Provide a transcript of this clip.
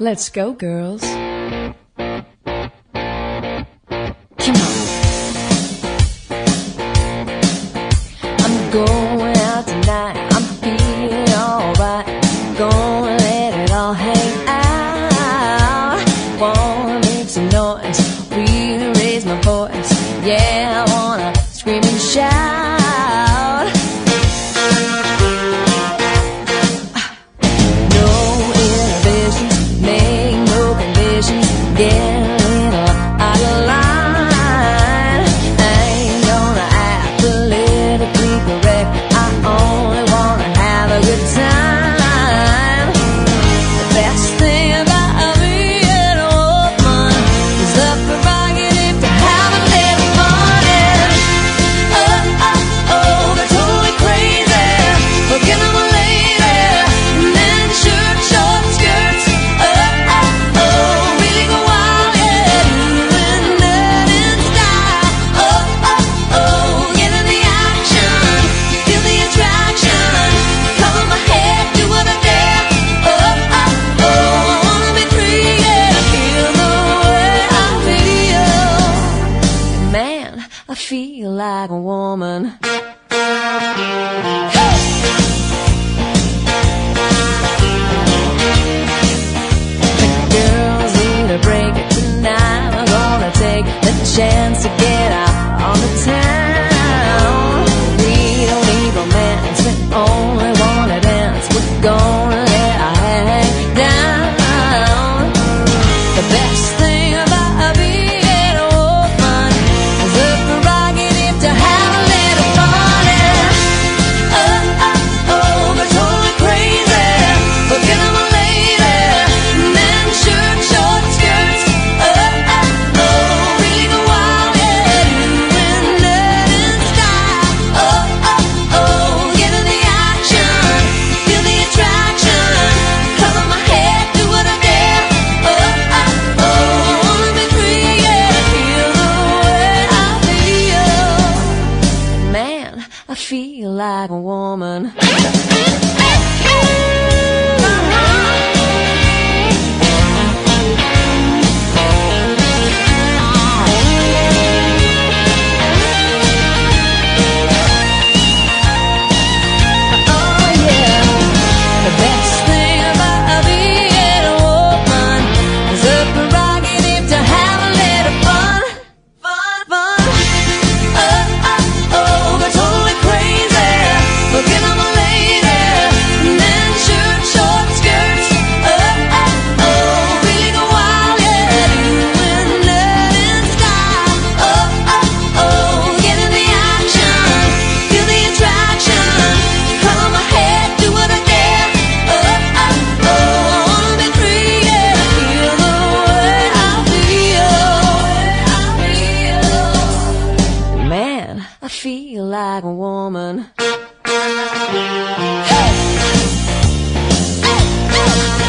Let's go, girls. Come on. I'm going out tonight. I'm feeling alright. Gonna let it all hang out. Wanna make some noise. Really raise my voice. Yeah, I wanna scream and shout. best. I feel like a woman. I feel like a woman. Hey! Hey! Hey!